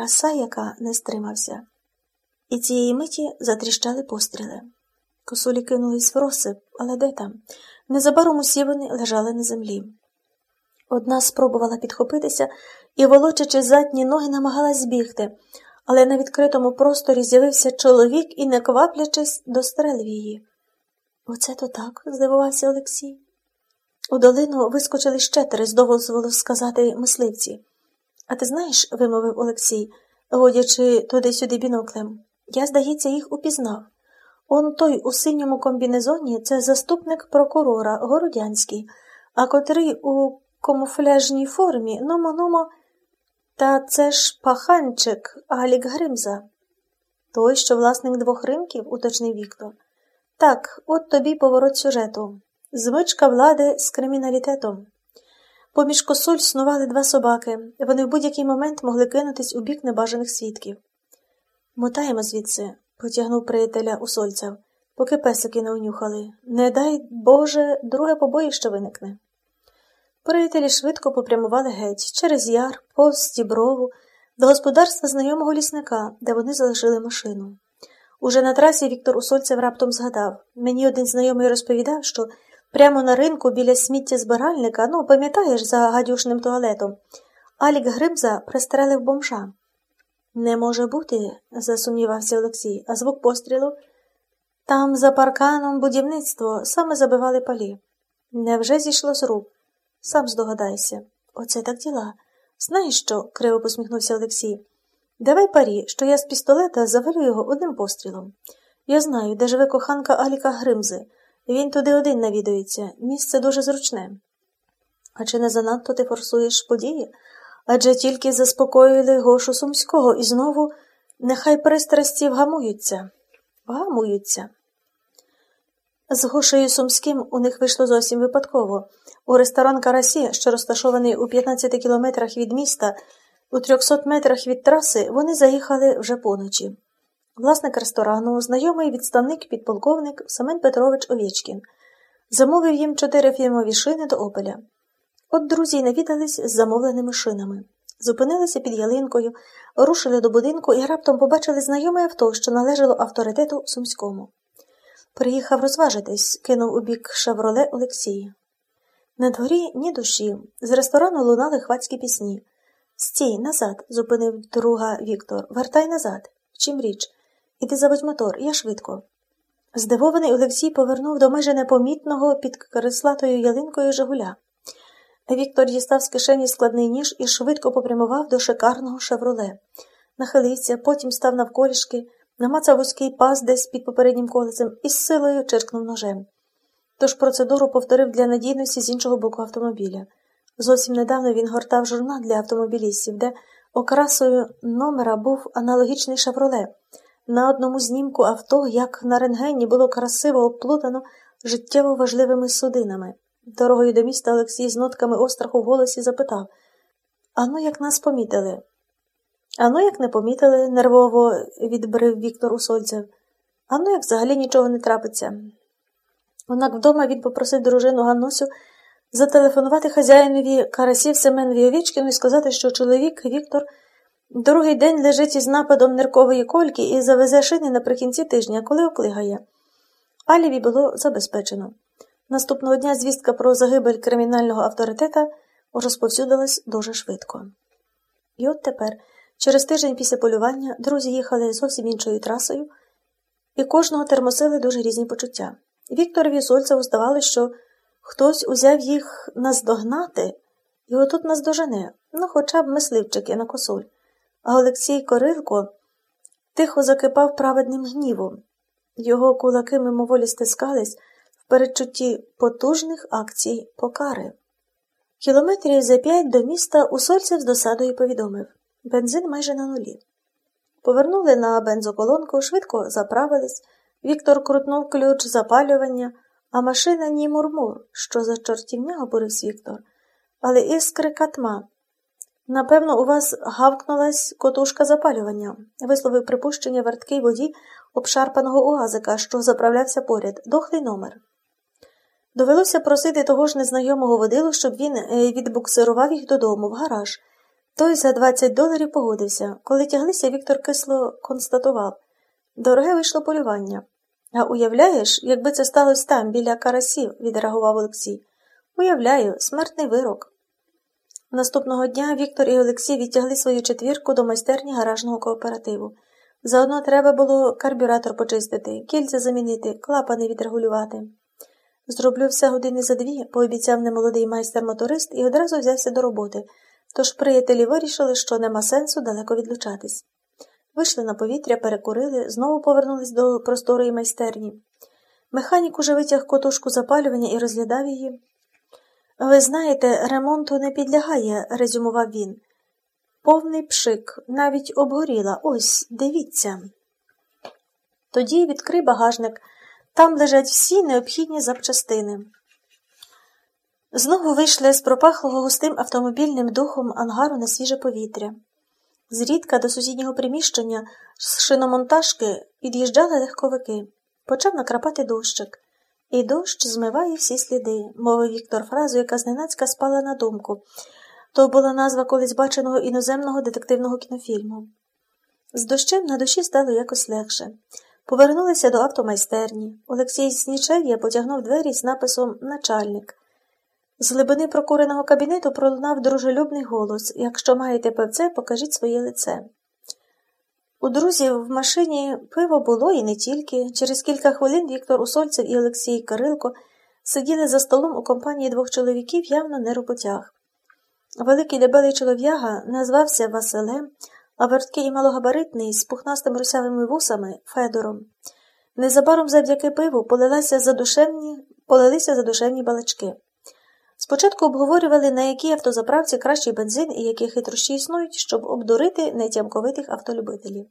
краса, яка не стримався. І цієї миті затріщали постріли. Косулі кинулись в розсип, але де там? Незабаром усі вони лежали на землі. Одна спробувала підхопитися і, волочачи задні ноги, намагалась збігти, але на відкритому просторі з'явився чоловік і, не кваплячись, дострелив її. Оце то так, здивувався Олексій. У долину вискочили ще три, з дозволу сказати мисливці. А ти знаєш, вимовив Олексій, водячи туди-сюди біноклем, я, здається, їх упізнав. Он той у синьому комбінезоні це заступник прокурора Городянський, а котрий у камуфляжній формі, номо-номо, та це ж паханчик Алік Гримза. Той, що власник двох ринків, уточнив Віктор. Так, от тобі поворот сюжету. Змичка влади з криміналітетом. Поміж косуль снували два собаки, вони в будь-який момент могли кинутись у бік небажаних свідків. Мотаємо звідси, потягнув приятеля усольця, поки песики не унюхали. Не дай Боже, друге побоїще виникне. Приятелі швидко попрямували геть через яр, повз стіброву, до господарства знайомого лісника, де вони залишили машину. Уже на трасі Віктор Усольцев раптом згадав мені один знайомий розповідав, що прямо на ринку біля сміттєзбиральника, ну, пам'ятаєш, за гадюшним туалетом, Алік Гримза пристрелив бомжа. Не може бути, засумнівався Олексій, а звук пострілу. Там за парканом будівництво саме забивали палі. Невже зійшло з рук? Сам здогадайся. Оце так діла. Знаєш що? криво посміхнувся Олексій. Давай парі, що я з пістолета завалю його одним пострілом. Я знаю, де живе коханка Аліка Гримзи. Він туди один навідується, місце дуже зручне. А чи не занадто ти форсуєш події? Адже тільки заспокоїли Гошу Сумського і знову нехай пристрасті вгамуються. Вгамуються. З Гошею Сумським у них вийшло зовсім випадково. У ресторан Карасі, що розташований у 15 кілометрах від міста, у 300 метрах від траси, вони заїхали вже поночі. Власник ресторану, знайомий відставник підполковник Семен Петрович Овєчкін, замовив їм чотири фірмові шини до опеля. От друзі навідались з замовленими шинами. Зупинилися під ялинкою, рушили до будинку і раптом побачили знайоме авто, що належало авторитету Сумському. Приїхав розважитись, кинув у бік шавроле Олексій. На дворі ні душі, з ресторану лунали хвацькі пісні. Стій, назад, зупинив друга Віктор. Вертай назад. Чим річ? Іди заводь мотор, я швидко. Здивований Олексій повернув до майже непомітного під креслатою ялинкою Жигуля. Віктор дістав з кишені складний ніж і швидко попрямував до шикарного шевроле. Нахилився, потім став навколішки, намацав вузький паз десь під попереднім колесем і з силою чиркнув ножем. Тож процедуру повторив для надійності з іншого боку автомобіля. Зовсім недавно він гортав журнал для автомобілістів, де окрасою номера був аналогічний шевроле. На одному знімку авто, як на рентгені, було красиво оплутано життєво важливими судинами. Дорогою до міста Олексій з нотками остраху в голосі запитав Ану, як нас помітили? Ану, як не помітили, нервово відбрив Віктор Усольцев. Ану, як взагалі нічого не трапиться. Однак вдома він попросив дружину Ганнусю зателефонувати хазяїнові Карасів Семенові Овічкіну і сказати, що чоловік Віктор другий день лежить із нападом ниркової кольки і завезе шини наприкінці тижня, коли оклигає. Аліві було забезпечено. Наступного дня звістка про загибель кримінального авторитета розповсюдилась дуже швидко. І от тепер, через тиждень після полювання, друзі їхали зовсім іншою трасою, і кожного термосили дуже різні почуття. Вікторові Сольцеву здавалося, що хтось узяв їх наздогнати і отут наздожене, ну хоча б мисливчики на косуль. А Олексій Корилко тихо закипав праведним гнівом. Його кулаки мимоволі стискались в передчутті потужних акцій покари. Кілометрів за п'ять до міста Усольцев з досадою повідомив бензин майже на нулі. Повернули на бензоколонку, швидко заправились. Віктор крутнув ключ запалювання, а машина ні мурмур, що за чортівня обурився Віктор, але іскри катма. Напевно, у вас гавкнулась котушка запалювання, висловив припущення верткий водій обшарпаного уазика, що заправлявся поряд, дохлий номер. Довелося просити того ж незнайомого водилу, щоб він відбуксирував їх додому, в гараж, Той за 20 доларів погодився. Коли тяглися, Віктор кисло констатував дороге вийшло полювання. А уявляєш, якби це сталося там, біля карасів, відреагував Олексій. Уявляю, смертний вирок. Наступного дня Віктор і Олексій відтягли свою четвірку до майстерні гаражного кооперативу. Заодно треба було карбюратор почистити, кільця замінити, клапани відрегулювати. Зроблю все години за дві, пообіцяв немолодий майстер-моторист і одразу взявся до роботи, тож приятелі вирішили, що нема сенсу далеко відлучатись. Вийшли на повітря, перекурили, знову повернулись до просторої майстерні. Механік уже витяг котушку запалювання і розглядав її. Ви знаєте, ремонту не підлягає, резюмував він. Повний пшик, навіть обгоріла. Ось, дивіться. Тоді відкрий багажник. Там лежать всі необхідні запчастини. Знову вийшли з пропахлого густим автомобільним духом ангару на свіже повітря. Зрідка до сусіднього приміщення з шиномонтажки під'їжджали легковики. Почав накрапати дощик. І дощ змиває всі сліди, мовив Віктор фразу, яка зненацька спала на думку. То була назва колись баченого іноземного детективного кінофільму. З дощем на душі стало якось легше. Повернулися до автомайстерні. Олексій Снічев'я потягнув двері з написом Начальник. З глибини прокуреного кабінету пролунав дружелюбний голос Якщо маєте певце, покажіть своє лице. У друзів в машині пиво було і не тільки. Через кілька хвилин Віктор Усольцев і Олексій Кирилко сиділи за столом у компанії двох чоловіків явно не роботяг. Великий дебелий чолов'яга назвався Василем, а верткий і малогабаритний з пухнастими русявими вусами Федором. Незабаром завдяки пиву полилися задушевні, полилися задушевні балачки. Спочатку обговорювали, на якій автозаправці кращий бензин і які хитрощі існують, щоб обдурити нетямковитих автолюбителів.